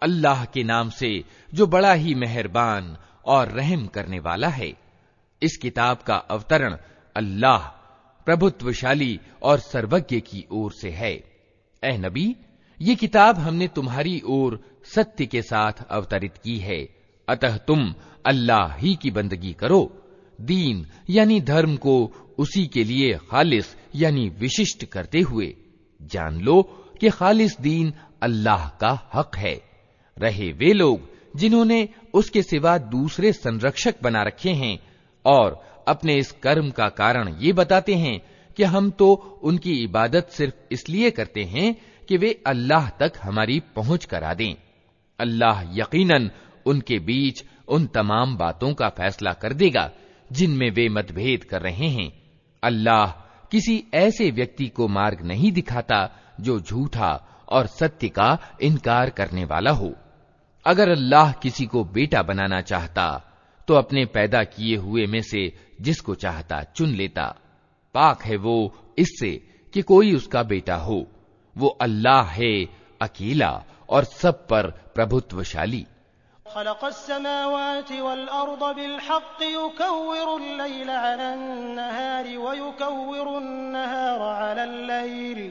اللہ کے نام سے جو بڑا ہی مہربان اور رحم کرنے والا ہے۔ اس کتاب کا اوترن اللہ پربھتوشالی اور سروگیہ کی اور سے ہے۔ اے نبی، یہ کتاب ہم نے تمہاری اور ستیہ کے ساتھ اوترت کی ہے۔ اتہ تم اللہ ہی کی بندگی کرو۔ دین یعنی دھرم کو اسی کے لیے خالص یعنی وششٹ کرتے ہوئے۔ جان لو کہ خالص دین اللہ کا حق ہے۔ رہے وہ لوگ جنہوں نے اس کے سوا دوسرے سنرکشک بنا رکھے ہیں اور اپنے اس کرم کا کارن یہ بتاتے ہیں کہ ہم تو ان کی عبادت صرف اس لیے کرتے ہیں کہ وہ اللہ تک ہماری پہنچ کرا دیں۔ اللہ یقیناً ان کے بیچ ان تمام باتوں کا فیصلہ کر دے گا جن میں وہ مت بھید کر رہے ہیں۔ اللہ کسی ایسے ویکتی کو مارگ نہیں دکھاتا جو جھوٹا اور ستیہ کا انکار کرنے والا ہو۔ اگر اللہ کسی کو بیٹا بنانا چاہتا، تو اپنے پیدا کیے ہوئے میں سے جس کو چاہتا چن لیتا۔ پاک ہے وہ اس سے کہ کوئی اس کا بیٹا ہو۔ وہ اللہ ہے، اکیلا اور سب پر پربھتوشالی۔ خلق السماوات والأرض بالحق، يكور الليل على النهار ويكور النهار على الليل۔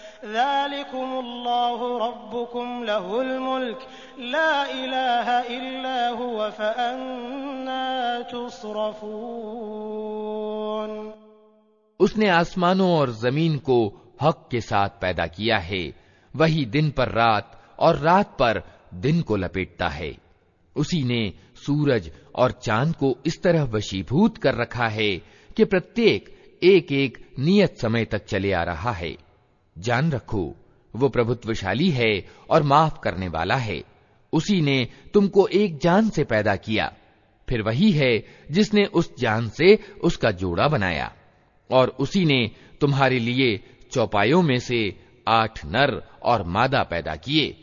ذلكم الله ربكم له الملك، لا إله إلا هو فأنا تصرفون۔ اس نے آسمانوں اور زمین کو حق کے ساتھ پیدا کیا ہے۔ وہی دن پر رات اور رات پر دن کو لپیٹتا ہے۔ اسی نے سورج اور چاند کو اس طرح وشیبھوت کر رکھا ہے کہ پرتیک ایک ایک نیت سمے تک چلے آ رہا ہے۔ جان رکھو، وہ پربھتوشالی ہے اور معاف کرنے والا ہے۔ اسی نے تم کو ایک جان سے پیدا کیا، پھر وہی ہے جس نے اس جان سے اس کا جوڑا بنایا۔ اور اسی نے تمہارے لیے چوپایوں میں سے آٹھ نر اور مادہ پیدا کیے۔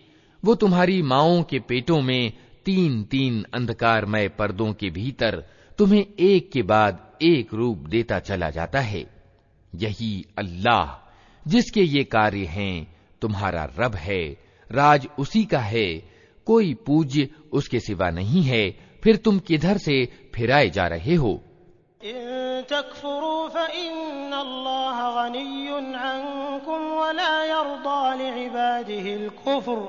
وہ تمہاری ماؤں کے پیٹوں میں تین تین اندھکار مئے پردوں کے بھیتر تمہیں ایک کے بعد ایک روپ دیتا چلا جاتا ہے۔ یہی اللہ۔ جس کے یہ کاریہ ہیں، تمہارا رب ہے، راج اسی کا ہے، کوئی پوج اس کے سوا نہیں ہے، پھر تم کدھر سے پھرائے جا رہے ہو؟ تكفروا فإن الله غني عنكم ولا يرضى لعباده الكفر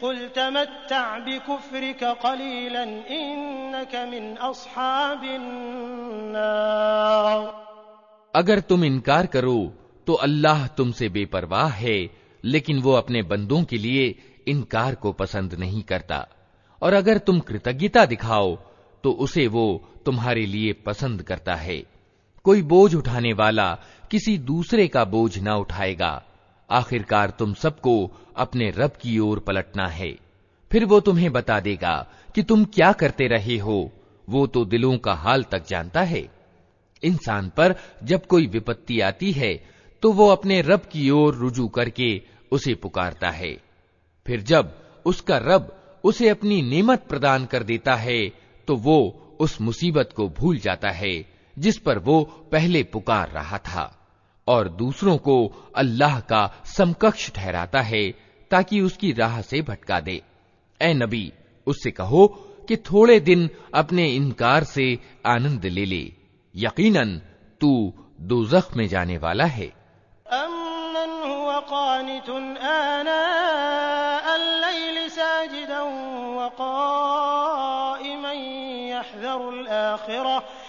قل تمتع بكفرك قليلا إنك من أصحاب النار. اگر تم انکار کرو تو اللہ تم سے بے پرواہ ہے، لیکن وہ اپنے بندوں کے لیے انکار کو پسند نہیں کرتا۔ اور اگر تم کرتجتا دکھاؤ تو اسے وہ تمہارے لیے پسند کرتا ہے۔ کوئی بوجھ اٹھانے والا کسی دوسرے کا بوجھ نہ اٹھائے گا۔ آخر کار تم سب کو اپنے رب کی اور پلٹنا ہے۔ پھر وہ تمہیں بتا دے گا کہ تم کیا کرتے رہے ہو۔ وہ تو دلوں کا حال تک جانتا ہے۔ انسان پر جب کوئی وپتی آتی ہے، تو وہ اپنے رب کی اور رجوع کر کے اسے پکارتا ہے۔ پھر جب اس کا رب اسے اپنی نعمت پردان کر دیتا ہے، تو وہ اس مصیبت کو بھول جاتا ہے، جس پر وہ پہلے پکار رہا تھا۔ اور دوسروں کو اللہ کا سمکش ٹھہراتا ہے تاکہ اس کی راہ سے بھٹکا دے۔ اے نبی، اس سے کہو کہ تھوڑے دن اپنے انکار سے آنند لے لے۔ یقیناً تو دو میں جانے والا ہے۔ امن هو قانت آناء الليل ساجدا وقائما يحذر الآخرة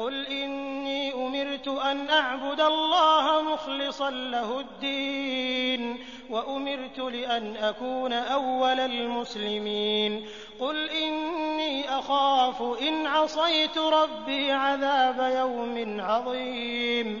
قل إني أمرت أن أعبد الله مخلصا له الدين وأمرت لأن أكون أول المسلمين. قل إني أخاف إن عصيت ربي عذاب يوم عظيم.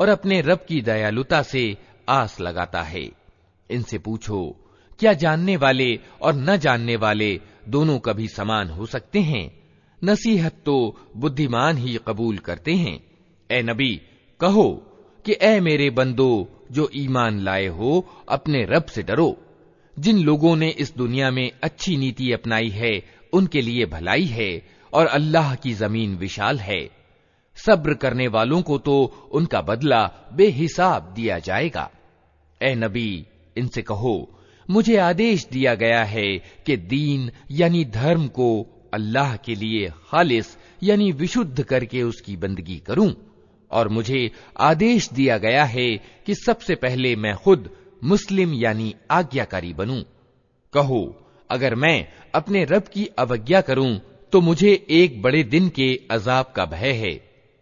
اور اپنے رب کی دیالوتا سے آس لگاتا ہے۔ ان سے پوچھو، کیا جاننے والے اور نہ جاننے والے دونوں کبھی سمان ہو سکتے ہیں؟ نصیحت تو بدھیمان ہی قبول کرتے ہیں۔ اے نبی، کہو کہ اے میرے بندو، جو ایمان لائے ہو، اپنے رب سے ڈرو۔ جن لوگوں نے اس دنیا میں اچھی نیتی اپنائی ہے، ان کے لیے بھلائی ہے اور اللہ کی زمین وشال ہے۔ صبر کرنے والوں کو تو ان کا بدلہ بے حساب دیا جائے گا۔ اے نبی، ان سے کہو، مجھے آدیش دیا گیا ہے کہ دین یعنی دھرم کو اللہ کے لیے خالص یعنی وشدھ کر کے اس کی بندگی کروں، اور مجھے آدیش دیا گیا ہے کہ سب سے پہلے میں خود مسلم یعنی آگیا کاری بنوں۔ کہو، اگر میں اپنے رب کی اوگیا کروں تو مجھے ایک بڑے دن کے عذاب کا بھے ہے۔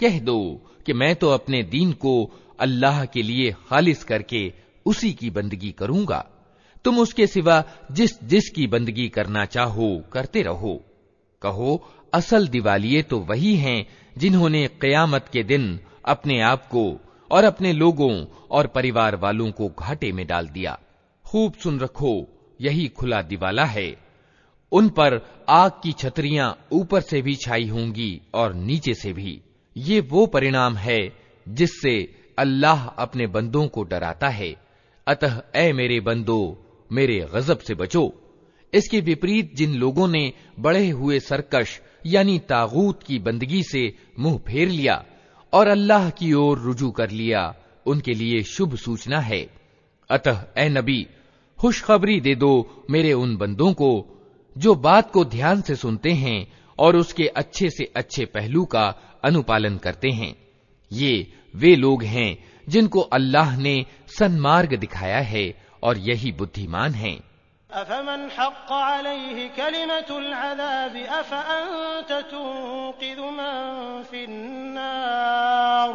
کہہ دو کہ میں تو اپنے دین کو اللہ کے لیے خالص کر کے اسی کی بندگی کروں گا۔ تم اس کے سوا جس جس کی بندگی کرنا چاہو کرتے رہو۔ کہو، اصل دیوالیے تو وہی ہیں جنہوں نے قیامت کے دن اپنے آپ کو اور اپنے لوگوں اور پریوار والوں کو گھاٹے میں ڈال دیا۔ خوب سن رکھو، یہی کھلا دیوالا ہے۔ ان پر آگ کی چھتریاں اوپر سے بھی چھائی ہوں گی اور نیچے سے بھی۔ یہ وہ پرینام ہے جس سے اللہ اپنے بندوں کو ڈراتا ہے۔ اتہ، اے میرے بندو، میرے غضب سے بچو۔ اس کے وپریت جن لوگوں نے بڑے ہوئے سرکش یعنی تاغوت کی بندگی سے منہ پھیر لیا اور اللہ کی اور رجوع کر لیا، ان کے لیے شبھ سوچنا ہے۔ اتہ، اے نبی، خوشخبری دے دو میرے ان بندوں کو جو بات کو دھیان سے سنتے ہیں اور اس کے اچھے سے اچھے پہلو کا انوپالن کرتے ہیں۔ یہ وہ لوگ ہیں جن کو اللہ نے سنمارگ دکھایا ہے اور یہی بدھیمان ہیں۔ افمن حق عليه كلمة العذاب أفأنت تنقذ من في النار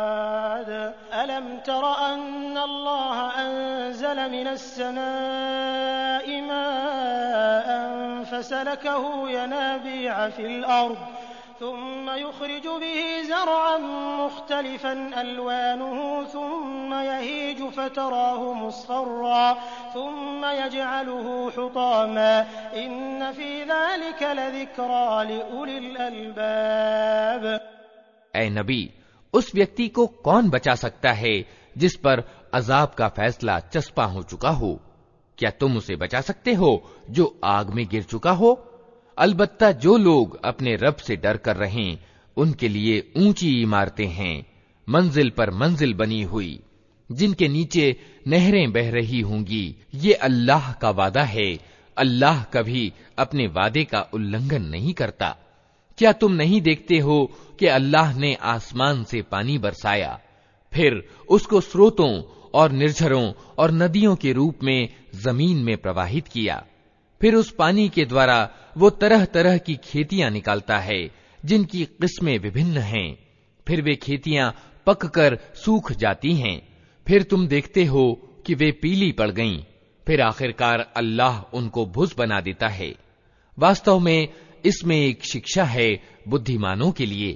أنزل من السماء ماء فسلكه ينابيع في الأرض ثم يخرج به زرعا مختلفا ألوانه ثم يهيج فتراه مصفرا ثم يجعله حطاما. إن في ذلك لذكرى لأولي الألباب. اے نبی اس ویکتی کو کون بچا سکتا ہے جس پر عذاب کا فیصلہ چسپا ہو چکا ہو۔ کیا تم اسے بچا سکتے ہو جو آگ میں گر چکا ہو؟ البتہ جو لوگ اپنے رب سے ڈر کر رہیں، ان کے لیے اونچی عمارتیں ہیں، منزل پر منزل بنی ہوئی۔ جن کے نیچے نہریں بہ رہی ہوں گی۔ یہ اللہ کا وعدہ ہے۔ اللہ کبھی اپنے وعدے کا النگن نہیں کرتا۔ کیا تم نہیں دیکھتے ہو کہ اللہ نے آسمان سے پانی برسایا؟ پھر اس کو سروتوں اور نرجھروں اور ندیوں کے روپ میں زمین میں پرواہت کیا۔ پھر اس پانی کے دوارا وہ طرح طرح کی کھیتیاں نکالتا ہے جن کی قسمیں وبھن ہیں۔ پھر وہ کھیتیاں پک کر سوکھ جاتی ہیں۔ پھر تم دیکھتے ہو کہ وہ پیلی پڑ گئیں۔ پھر آخرکار اللہ ان کو بھس بنا دیتا ہے۔ واستو میں اس میں ایک شکشا ہے بدھیمانوں کے لیے۔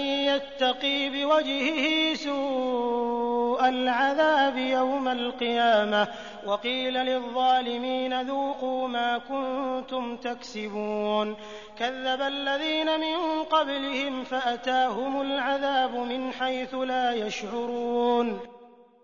يتقي بوجهه سوء العذاب يوم القيامة. وقيل للظالمين ذوقوا ما كنتم تكسبون. كذب الذين من قبلهم فأتاهم العذاب من حيث لا يشعرون.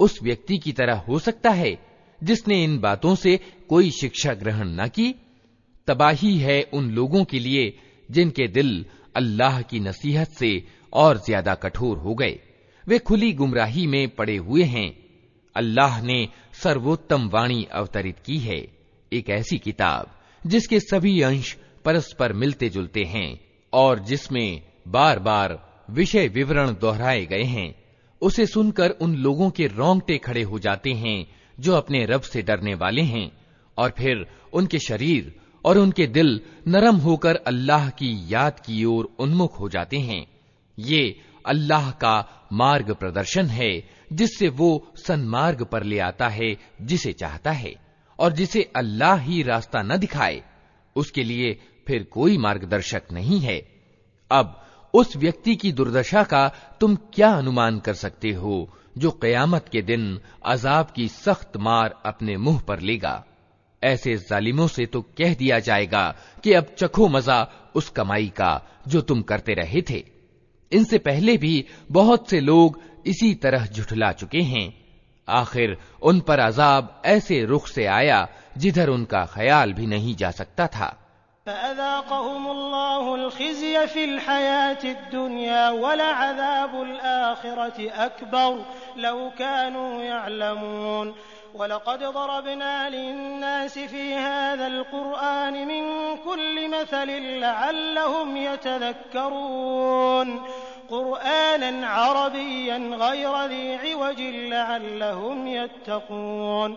اس ویکتی کی طرح ہو سکتا ہے جس نے ان باتوں سے کوئی شکشا گرہن نہ کی۔ تباہی ہے ان لوگوں کے لیے جن کے دل اللہ کی نصیحت سے اور زیادہ کٹور ہو گئے۔ وہ کھلی گمراہی میں پڑے ہوئے ہیں۔ اللہ نے سروتم وانی اوترت کی ہے۔ ایک ایسی کتاب جس کے سبھی انش پرسپر ملتے جلتے ہیں اور جس میں بار بار وشے وورن دوہرائے گئے ہیں۔ اسے سن کر ان لوگوں کے رونگٹے کھڑے ہو جاتے ہیں جو اپنے رب سے ڈرنے والے ہیں۔ اور پھر ان کے شریر اور ان کے دل نرم ہو کر اللہ کی یاد کی اور انمکھ ہو جاتے ہیں۔ یہ اللہ کا مارگ پردرشن ہے، جس سے وہ سن مارگ پر لے آتا ہے جسے چاہتا ہے اور جسے اللہ ہی راستہ نہ دکھائے۔ اس کے لیے پھر کوئی مارگ درشک نہیں ہے۔ اب اس ویکتی کی دردشا کا تم کیا انمان کر سکتے ہو جو قیامت کے دن عذاب کی سخت مار اپنے منہ پر لے گا؟ ایسے ظالموں سے تو کہہ دیا جائے گا کہ اب چکھو مزہ اس کمائی کا جو تم کرتے رہے تھے۔ ان سے پہلے بھی بہت سے لوگ اسی طرح جھٹلا چکے ہیں۔ آخر ان پر عذاب ایسے رخ سے آیا جدھر ان کا خیال بھی نہیں جا سکتا تھا۔ فأذاقهم الله الخزي في الحياة الدنيا ولعذاب الآخرة أكبر لو كانوا يعلمون. ولقد ضربنا للناس في هذا القرآن من كل مثل لعلهم يتذكرون. قرآنا عربيا غير ذي عوج لعلهم يتقون.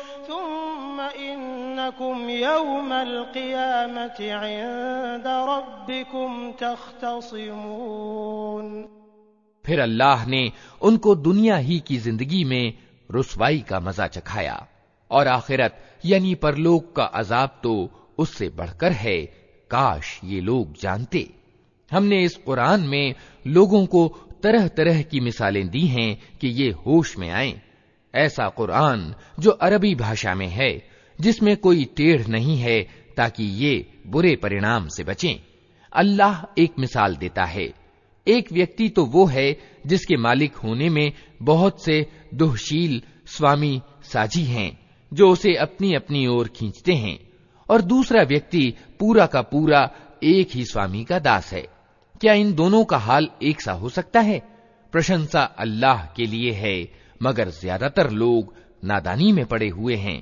إنكم يوم القيامة عند ربكم تختصمون پھر اللہ نے ان کو دنیا ہی کی زندگی میں رسوائی کا مزہ چکھایا اور آخرت یعنی پرلوک کا عذاب تو اس سے بڑھ کر ہے، کاش یہ لوگ جانتے۔ ہم نے اس قرآن میں لوگوں کو طرح طرح کی مثالیں دی ہیں کہ یہ ہوش میں آئیں۔ ایسا قرآن جو عربی بھاشا میں ہے جس میں کوئی ٹیڑھ نہیں ہے تاکہ یہ برے پرینام سے بچیں۔ اللہ ایک مثال دیتا ہے۔ ایک ویکتی تو وہ ہے جس کے مالک ہونے میں بہت سے دہشیل سوامی ساجی ہیں جو اسے اپنی اپنی اور کھینچتے ہیں، اور دوسرا ویکتی پورا کا پورا ایک ہی سوامی کا داس ہے۔ کیا ان دونوں کا حال ایک سا ہو سکتا ہے؟ پرشنسا اللہ کے لیے ہے، مگر زیادہ تر لوگ نادانی میں پڑے ہوئے ہیں۔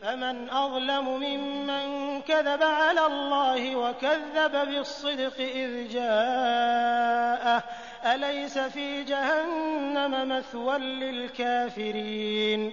فمن أظلم ممن كذب على الله وكذب بالصدق إذ جاءه أليس في جهنم مثوى للكافرين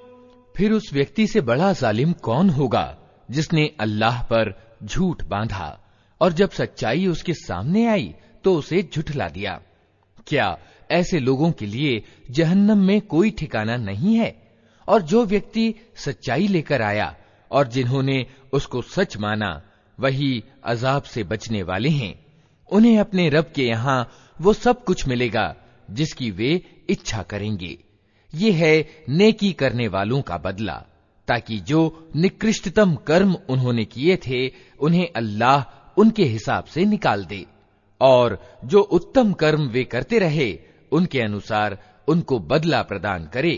پھر اس ویکتی سے بڑا ظالم کون ہوگا جس نے اللہ پر جھوٹ باندھا اور جب سچائی اس کے سامنے آئی تو اسے جھٹلا دیا۔ کیا ایسے لوگوں کے لیے جہنم میں کوئی ٹھکانہ نہیں ہے؟ اور جو ویکتی سچائی لے کر آیا اور جنہوں نے اس کو سچ مانا، وہی عذاب سے بچنے والے ہیں۔ انہیں اپنے رب کے یہاں وہ سب کچھ ملے گا جس کی وہ اچھا کریں گے۔ یہ ہے نیکی کرنے والوں کا بدلہ، تاکہ جو نکرشتم کرم انہوں نے کیے تھے، انہیں اللہ ان کے حساب سے نکال دے۔ اور جو اتم کرم وے کرتے رہے، ان کے انوسار ان کو بدلہ پردان کرے۔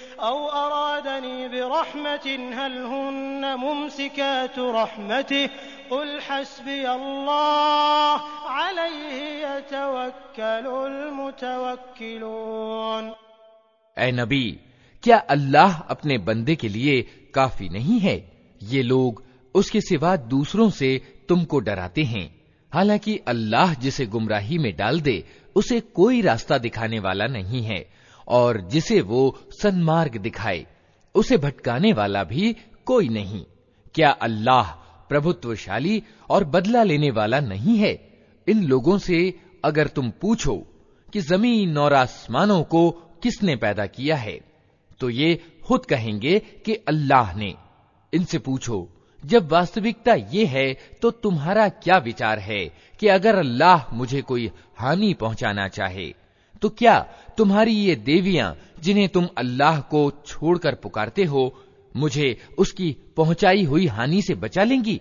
أو أرادني برحمة هل هن ممسكات رحمته قل حسبي الله عليه يتوكل المتوكلون اے نبی، کیا اللہ اپنے بندے کے لیے کافی نہیں ہے؟ یہ لوگ اس کے سوا دوسروں سے تم کو ڈراتے ہیں۔ حالانکہ اللہ جسے گمراہی میں ڈال دے، اسے کوئی راستہ دکھانے والا نہیں ہے۔ اور جسے وہ سنمارگ دکھائے، اسے بھٹکانے والا بھی کوئی نہیں۔ کیا اللہ پربھتوشالی اور بدلہ لینے والا نہیں ہے؟ ان لوگوں سے اگر تم پوچھو کہ زمین اور آسمانوں کو کس نے پیدا کیا ہے، تو یہ خود کہیں گے کہ اللہ نے۔ ان سے پوچھو، جب واستوکتا یہ ہے، تو تمہارا کیا وچار ہے کہ اگر اللہ مجھے کوئی ہانی پہنچانا چاہے؟ تو کیا تمہاری یہ دیویاں جنہیں تم اللہ کو چھوڑ کر پکارتے ہو مجھے اس کی پہنچائی ہوئی ہانی سے بچا لیں گی؟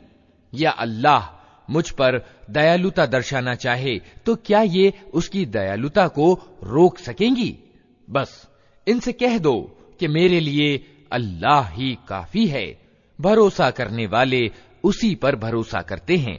یا اللہ مجھ پر دیالوتا درشانا چاہے تو کیا یہ اس کی دیالوتا کو روک سکیں گی؟ بس ان سے کہہ دو کہ میرے لیے اللہ ہی کافی ہے، بھروسہ کرنے والے اسی پر بھروسہ کرتے ہیں۔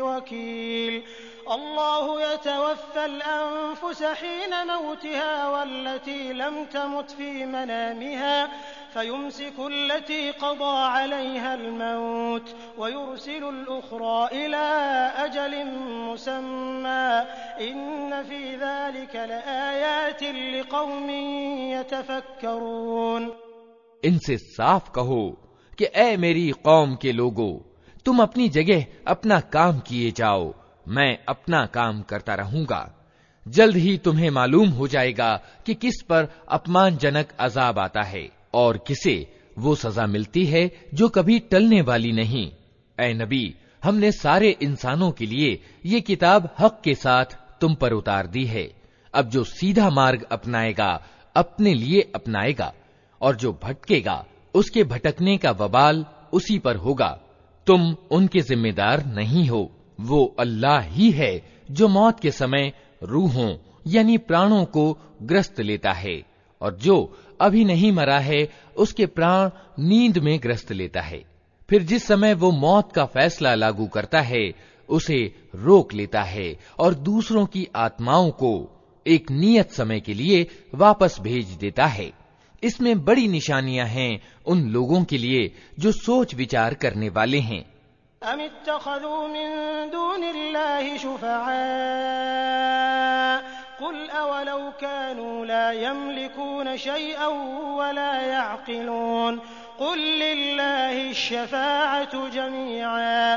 بوكيل الله يتوفى الأنفس حين موتها والتي لم تمت في منامها فيمسك التي قضى عليها الموت ويرسل الأخرى إلى أجل مسمى. إن في ذلك لآيات لقوم يتفكرون. اے میری قوم کے لوگوں تم اپنی جگہ اپنا کام کیے جاؤ، میں اپنا کام کرتا رہوں گا۔ جلد ہی تمہیں معلوم ہو جائے گا کہ کس پر اپمان جنک عذاب آتا ہے اور کسے وہ سزا ملتی ہے جو کبھی ٹلنے والی نہیں۔ اے نبی، ہم نے سارے انسانوں کے لیے یہ کتاب حق کے ساتھ تم پر اتار دی ہے۔ اب جو سیدھا مارگ اپنائے گا، اپنے لیے اپنائے گا، اور جو بھٹکے گا، اس کے بھٹکنے کا وبال اسی پر ہوگا۔ تم ان کے ذمہ دار نہیں ہو۔ وہ اللہ ہی ہے جو موت کے سمے روحوں یعنی پرانوں کو گرست لیتا ہے، اور جو ابھی نہیں مرا ہے، اس کے پران نیند میں گرست لیتا ہے۔ پھر جس سمے وہ موت کا فیصلہ لاگو کرتا ہے، اسے روک لیتا ہے اور دوسروں کی آتماؤں کو ایک نیت سمے کے لیے واپس بھیج دیتا ہے۔ اس میں بڑی نشانیاں ہیں ان لوگوں کے لیے جو سوچ وچار کرنے والے ہیں۔ ام اتخذوا من دون شفعاء قل أولو كانوا لا يملكون شيئا ولا يعقلون قل لله الشفاعة جميعا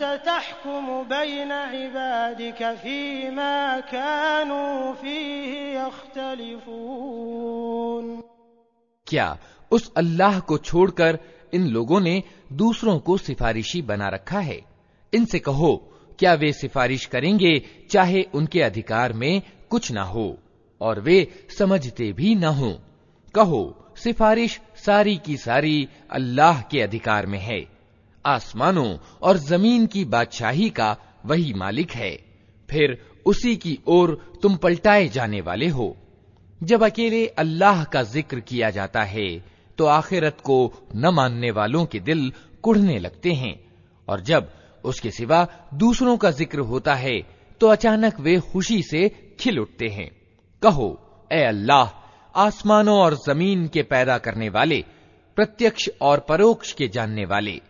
أنت تحكم بين عبادك فيما كانوا فيه يختلفون۔ کیا اس اللہ کو چھوڑ کر ان لوگوں نے دوسروں کو سفارشی بنا رکھا ہے؟ ان سے کہو، کیا وہ سفارش کریں گے چاہے ان کے ادھیکار میں کچھ نہ ہو؟ اور وہ سمجھتے بھی نہ ہوں۔ کہو، سفارش ساری کی ساری اللہ کے ادھیکار میں ہے۔ آسمانوں اور زمین کی بادشاہی کا وہی مالک ہے۔ پھر اسی کی اور تم پلٹائے جانے والے ہو۔ جب اکیلے اللہ کا ذکر کیا جاتا ہے، تو آخرت کو نہ ماننے والوں کے دل کڑھنے لگتے ہیں۔ اور جب اس کے سوا دوسروں کا ذکر ہوتا ہے، تو اچانک وہ خوشی سے کھل اٹھتے ہیں۔ کہو، اے اللہ، آسمانوں اور زمین کے پیدا کرنے والے، پرتیکش اور پروکش کے جاننے والے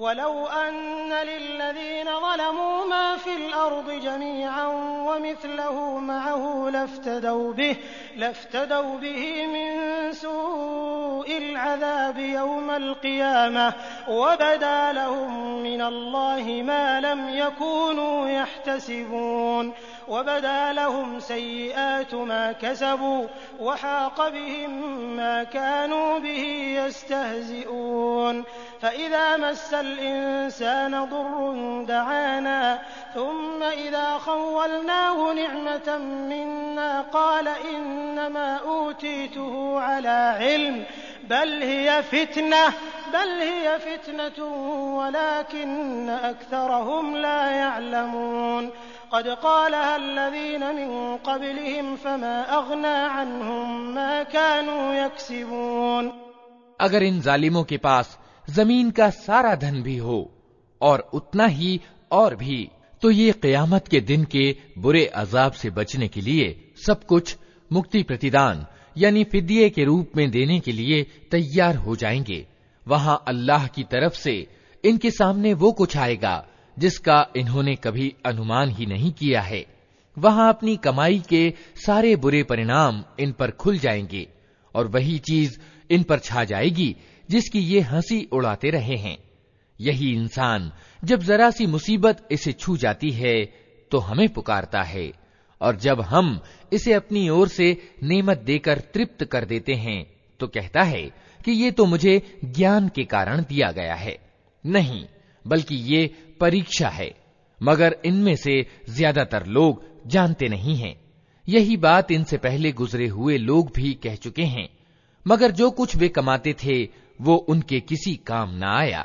ولو أن للذين ظلموا ما في الأرض جميعا ومثله معه لافتدوا به لافتدوا به من سوء العذاب يوم القيامة وبدا لهم من الله ما لم يكونوا يحتسبون وبدا لهم سيئات ما كسبوا وحاق بهم ما كانوا به يستهزئون. فإذا مس الإنسان ضر دعانا ثم إذا خولناه نعمة منا قال إنما أوتيته على علم بل هي فتنة بل هي فتنة ولكن أكثرهم لا يعلمون. قد قالها الذين من قبلهم فما أغنى عنهم ما كانوا يكسبون. اگر ان ظالموں کے پاس زمین کا سارا دھن بھی ہو اور اتنا ہی اور بھی، تو یہ قیامت کے دن کے برے عذاب سے بچنے کے لیے سب کچھ مکتی پرتیدان یعنی فدیے کے روپ میں دینے کے لیے تیار ہو جائیں گے۔ وہاں اللہ کی طرف سے ان کے سامنے وہ کچھ آئے گا۔ جس کا انہوں نے کبھی انمان ہی نہیں کیا ہے۔ وہاں اپنی کمائی کے سارے برے پرینام ان پر کھل جائیں گے اور وہی چیز ان پر چھا جائے گی جس کی یہ ہنسی اڑاتے رہے ہیں۔ یہی انسان جب ذرا سی مصیبت اسے چھو جاتی ہے تو ہمیں پکارتا ہے اور جب ہم اسے اپنی اور سے نعمت دے کر ترپت کر دیتے ہیں تو کہتا ہے کہ یہ تو مجھے گیان کے کارن دیا گیا ہے۔ نہیں بلکہ یہ پریشا ہے۔ مگر ان میں سے زیادہ تر لوگ جانتے نہیں ہیں۔ یہی بات ان سے پہلے گزرے ہوئے لوگ بھی کہہ چکے ہیں۔ مگر جو کچھ وہ کماتے تھے، وہ ان کے کسی کام نہ آیا۔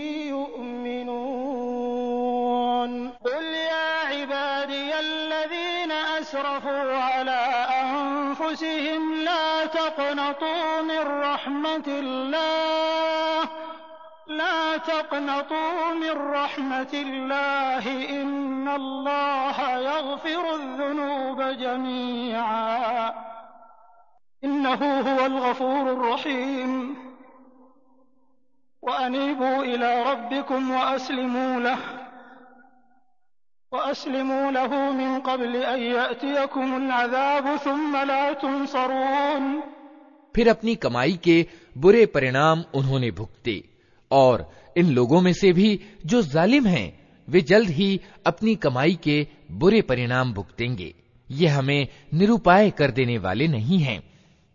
أنفسهم لا تقنطوا من رحمة الله. لا تقنطوا من رحمة الله. إن الله يغفر الذنوب جميعا. إنه هو الغفور الرحيم. وأنيبوا إلى ربكم وأسلموا له. وأسلموا له من قبل أن يأتيكم العذاب ثم لا تنصرون. پھر اپنی کمائی کے برے پرینام انہوں نے بھگتے اور ان لوگوں میں سے بھی جو ظالم ہیں، وہ جلد ہی اپنی کمائی کے برے پرینام بھگتیں گے۔ یہ ہمیں نروپائے کر دینے والے نہیں ہیں۔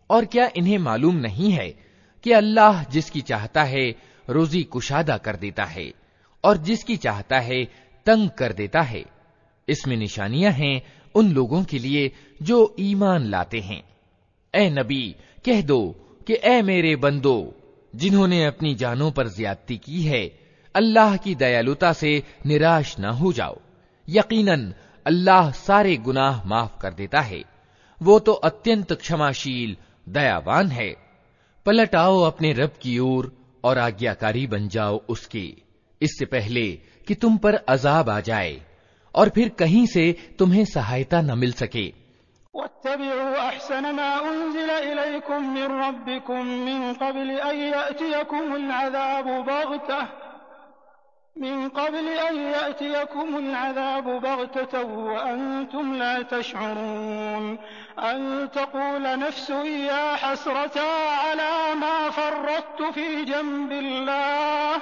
اور کیا انہیں معلوم نہیں ہے کہ اللہ جس کی چاہتا ہے، روزی کشادہ کر دیتا ہے، اور جس کی چاہتا ہے تنگ کر دیتا ہے۔ اس میں نشانیاں ہیں ان لوگوں کے لیے جو ایمان لاتے ہیں۔ اے نبی، کہہ دو کہ اے میرے بندو، جنہوں نے اپنی جانوں پر زیادتی کی ہے، اللہ کی دیالوتا سے نراش نہ ہو جاؤ۔ یقیناً اللہ سارے گناہ معاف کر دیتا ہے۔ وہ تو اتنت کماشیل دیاوان ہے۔ پلٹ آؤ اپنے رب کی اور اور آگیاکاری بن جاؤ اس کی اس سے پہلے کہ تم پر عذاب آ جائے اور پھر کہیں سے تمہیں سہایتا نہ مل سکے واتبعوا أحسن ما أنزل إليكم من ربكم من قبل أن يأتيكم العذاب بغتة من قبل أن يأتيكم العذاب بغتة وأنتم لا تشعرون أن تقول نفس يا حسرة على ما فرطت في جنب الله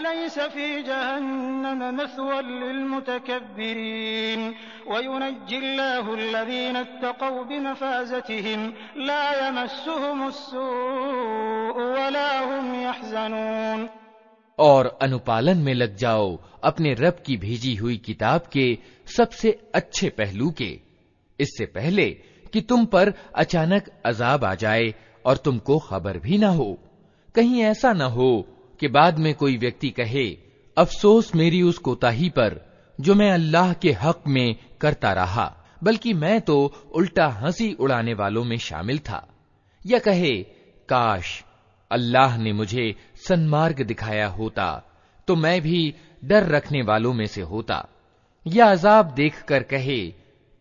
أليس في جهنم مثوى للمتكبرين؟ وينجي الله الذين اتقوا بمفازتهم لا يمسهم السوء ولا هم يحزنون. اور انوپالن میں لگ جاؤ اپنے رب کی بھیجی ہوئی کتاب کے سب سے اچھے پہلو کے۔ اس سے پہلے کہ تم پر اچانک عذاب آ جائے اور تم کو خبر بھی نہ ہو۔ کہیں ایسا نہ ہو کہ بعد میں کوئی ویکتی کہے، افسوس میری اس کوتا پر جو میں اللہ کے حق میں کرتا رہا، بلکہ میں تو الٹا ہنسی اڑانے والوں میں شامل تھا۔ یا کہے، کاش اللہ نے مجھے سنمارگ دکھایا ہوتا، تو میں بھی ڈر رکھنے والوں میں سے ہوتا۔ یا عذاب دیکھ کر کہے،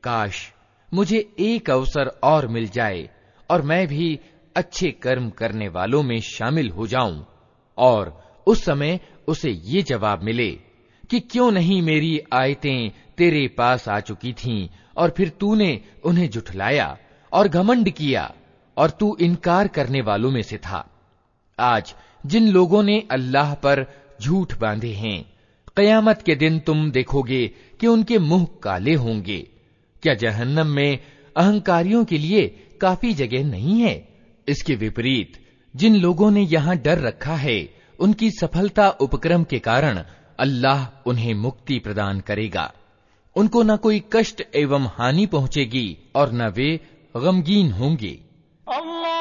کاش مجھے ایک اوسر اور مل جائے اور میں بھی اچھے کرم کرنے والوں میں شامل ہو جاؤں۔ اور اس سمے اسے یہ جواب ملے کہ کیوں نہیں میری آیتیں تیرے پاس آ چکی تھیں اور پھر تو نے انہیں جٹلایا اور گھمنڈ کیا اور تو انکار کرنے والوں میں سے تھا۔ آج جن لوگوں نے اللہ پر جھوٹ باندھے ہیں، قیامت کے دن تم دیکھو گے کہ ان کے منہ کالے ہوں گے۔ کیا جہنم میں اہنکاریوں کے لیے کافی جگہ نہیں ہے؟ اس کے وپریت جن لوگوں نے یہاں ڈر رکھا ہے، ان کی سفلتا اپکرم کے کارن اللہ انہیں مکتی پردان کرے گا۔ ان کو نہ کوئی کشٹ ایوم ہانی پہنچے گی اور نہ وے غمگین ہوں گے۔ اللہ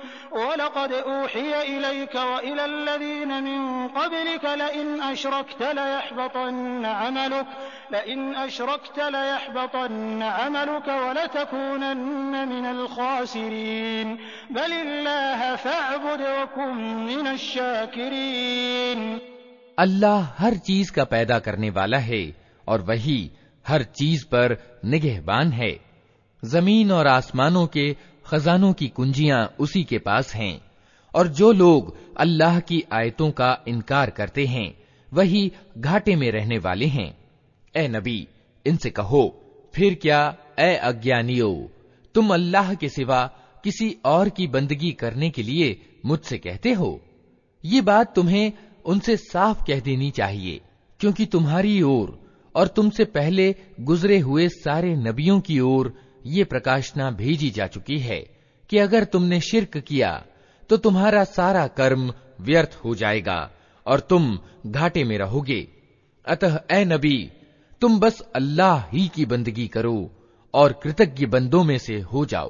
ولقد أوحي إليك وإلى الذين من قبلك لئن أشركت ليحبطن عملك لئن أشركت ليحبطن عملك ولتكونن من الخاسرين. بل الله فاعبد وكن من الشاكرين. الله هر چیز کا پیدا کرنے والا ہے اور وہی ہر چیز پر نگہبان ہے۔ زمین اور آسمانوں کے خزانوں کی کنجیاں اسی کے پاس ہیں۔ اور جو لوگ اللہ کی آیتوں کا انکار کرتے ہیں، وہی گھاٹے میں رہنے والے ہیں۔ اے نبی، ان سے کہو، پھر کیا اے اگیانیو، تم اللہ کے سوا کسی اور کی بندگی کرنے کے لیے مجھ سے کہتے ہو؟ یہ بات تمہیں ان سے صاف کہہ دینی چاہیے، کیونکہ تمہاری اور اور تم سے پہلے گزرے ہوئے سارے نبیوں کی اور یہ پرکاشنا بھیجی جا چکی ہے کہ اگر تم نے شرک کیا تو تمہارا سارا کرم ویرتھ ہو جائے گا اور تم گھاٹے میں رہو گے۔ اتہ، اے نبی، تم بس اللہ ہی کی بندگی کرو اور کتج بندوں میں سے ہو جاؤ۔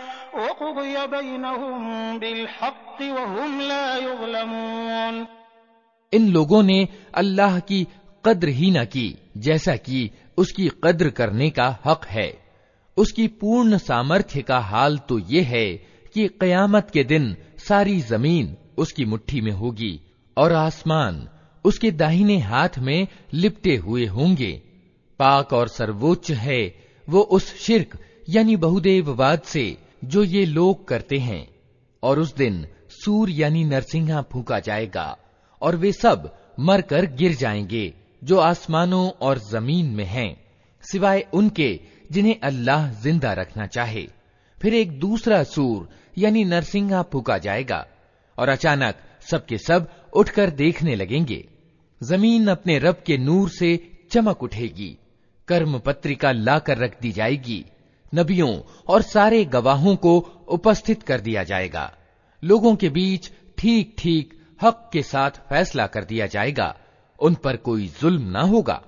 وقضي بينهم بالحق وهم لا يظلمون. ان لوگوں نے اللہ کی قدر ہی نہ کی، جیسا کہ اس کی قدر کرنے کا حق ہے۔ اس کی پورن سامرتھ کا حال تو یہ ہے کہ قیامت کے دن ساری زمین اس کی مٹھی میں ہوگی اور آسمان اس کے داہنے ہاتھ میں لپٹے ہوئے ہوں گے۔ پاک اور سروچ ہے وہ اس شرک یعنی بہدیو واد سے جو یہ لوگ کرتے ہیں، اور اس دن سور یعنی نرسنگا پھونکا جائے گا، اور وہ سب مر کر گر جائیں گے جو آسمانوں اور زمین میں ہیں، سوائے ان کے جنہیں اللہ زندہ رکھنا چاہے۔ پھر ایک دوسرا سور یعنی نرسنگا پھونکا جائے گا، اور اچانک سب کے سب اٹھ کر دیکھنے لگیں گے۔ زمین اپنے رب کے نور سے چمک اٹھے گی، کرم پتریکا لا کر رکھ دی جائے گی۔ نبیوں اور سارے گواہوں کو اپستھت کر دیا جائے گا۔ لوگوں کے بیچ ٹھیک ٹھیک حق کے ساتھ فیصلہ کر دیا جائے گا۔ ان پر کوئی ظلم نہ ہوگا۔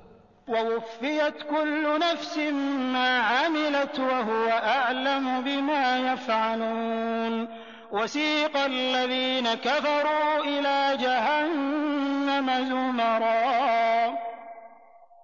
ووفيت كل نفس ما عملت وهو أعلم بما يفعلون۔ وسيق الذين كفروا إلى جهنم زمرا۔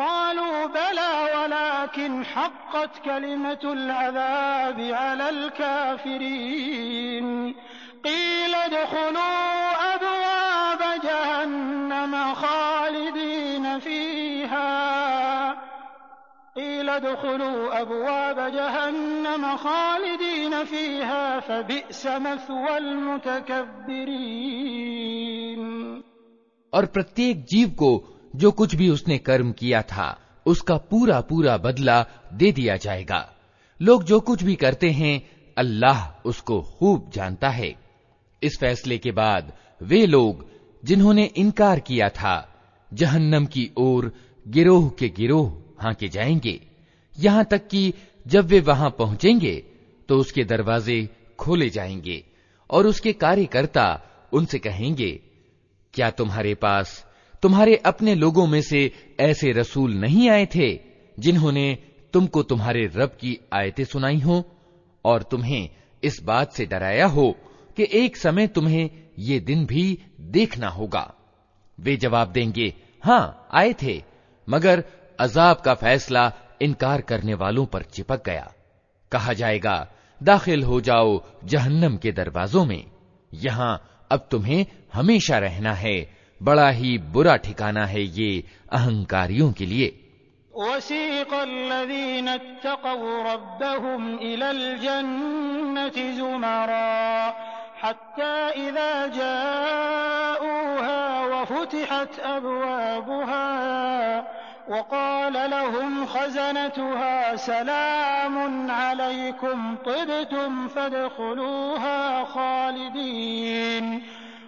قالوا بلى ولكن حقت كلمة العذاب على الكافرين. قيل ادخلوا أبواب جهنم خالدين فيها. قيل ادخلوا أبواب جهنم خالدين فيها فبئس مثوى المتكبرين. اور پرتیک جیو کو جو کچھ بھی اس نے کرم کیا تھا، اس کا پورا پورا بدلہ دے دیا جائے گا۔ لوگ جو کچھ بھی کرتے ہیں، اللہ اس کو خوب جانتا ہے۔ اس فیصلے کے بعد وہ لوگ جنہوں نے انکار کیا تھا، جہنم کی اور گروہ کے گروہ ہاں جائیں گے۔ یہاں تک کہ جب وہ وہاں پہنچیں گے، تو اس کے دروازے کھولے جائیں گے اور اس کے کاریہ کرتا ان سے کہیں گے، کیا تمہارے پاس تمہارے اپنے لوگوں میں سے ایسے رسول نہیں آئے تھے جنہوں نے تم کو تمہارے رب کی آیتیں سنائی ہوں اور تمہیں اس بات سے ڈرایا ہو کہ ایک سمے تمہیں یہ دن بھی دیکھنا ہوگا۔ وہ جواب دیں گے ہاں آئے تھے، مگر عذاب کا فیصلہ انکار کرنے والوں پر چپک گیا۔ کہا جائے گا، داخل ہو جاؤ جہنم کے دروازوں میں، یہاں اب تمہیں ہمیشہ رہنا ہے۔ بڑا ہی برا ٹھکانا ہے یہ اہنکاریوں کے لیے وسيق الذين اتقوا ربهم إلى الجنة زمرا حتى إذا جاءوها وفتحت أبوابها وقال لهم خزنتها سلام عليكم طبتم فادخلوها خالدين.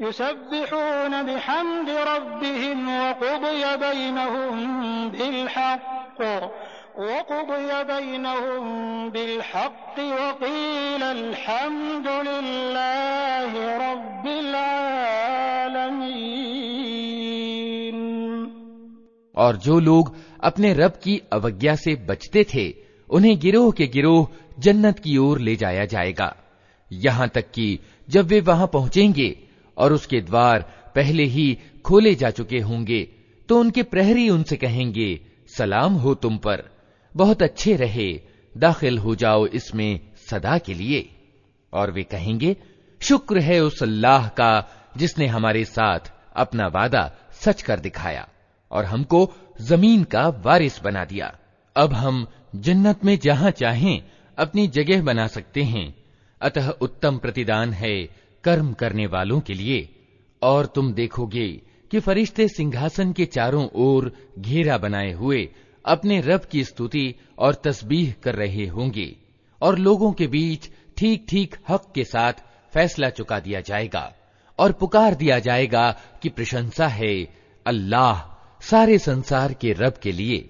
يسبحون بحمد ربهم وقضي بينهم بالحق، وقضي بينهم بالحق، وقيل الحمد لله رب العالمين. اور جو لوگ اپنے رب کی اوگیا سے بچتے تھے، انہیں گروہ کے گروہ جنت کی اور لے جایا جائے گا۔ یہاں تک کہ جب وہ وہاں پہنچیں گے اور اس کے دوار پہلے ہی کھولے جا چکے ہوں گے تو ان کے پرہری ان سے کہیں گے، سلام ہو تم پر، بہت اچھے رہے، داخل ہو جاؤ اس میں صدا کے لیے۔ اور وہ کہیں گے، شکر ہے اس اللہ کا جس نے ہمارے ساتھ اپنا وعدہ سچ کر دکھایا اور ہم کو زمین کا وارث بنا دیا۔ اب ہم جنت میں جہاں چاہیں اپنی جگہ بنا سکتے ہیں۔ اتہ اتم پرتیدان ہے کرم کرنے والوں کے لیے، اور تم دیکھو گے کہ فرشتے سنگھاسن کے چاروں اور گھیرا بنائے ہوئے اپنے رب کی استوتی اور تسبیح کر رہے ہوں گے، اور لوگوں کے بیچ ٹھیک ٹھیک حق کے ساتھ فیصلہ چکا دیا جائے گا، اور پکار دیا جائے گا کہ پرشنسا ہے اللہ سارے سنسار کے رب کے لیے۔